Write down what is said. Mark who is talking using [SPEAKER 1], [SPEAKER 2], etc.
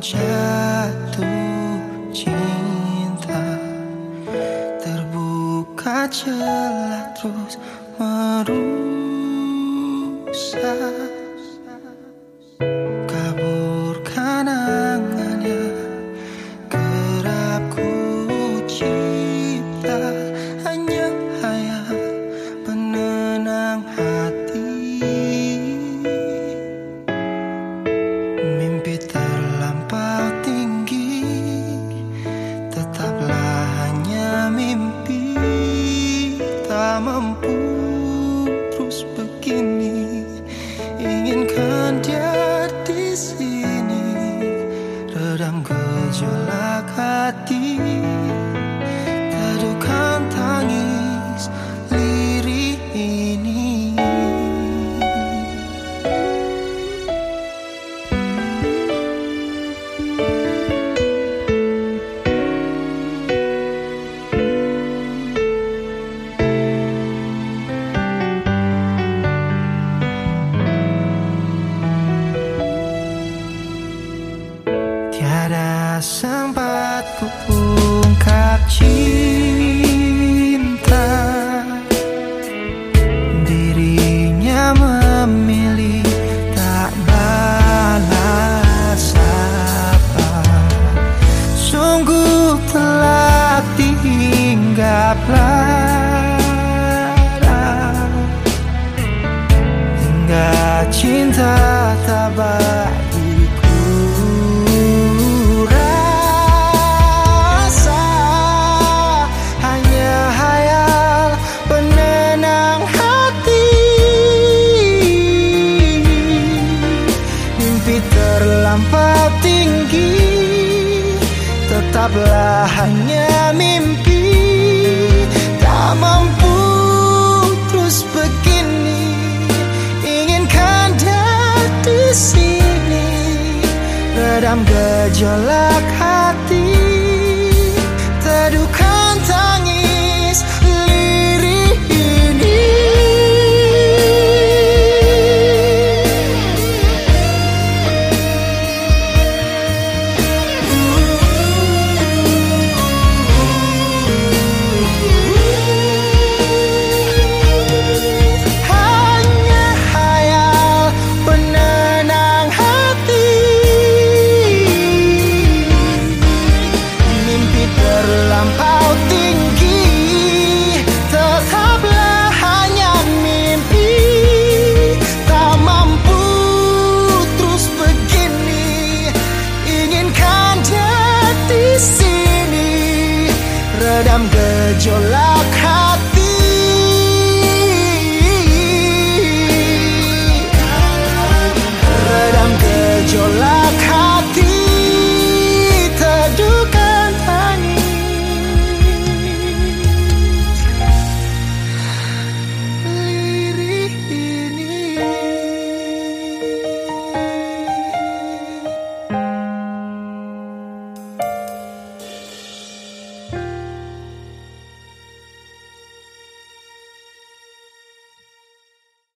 [SPEAKER 1] jatuh cinta Terbuka celah terus merusak. Redam gejolak Sempat ku ungkap cinta. Dirinya memilih tak balas apa. Sungguh telah dihinggap Hingga cinta tak tanpa tinggi Tetaplah hanya mimpi. Tak mampu terus begini Inginkan dia di sini. Redam gejolak hati Teduh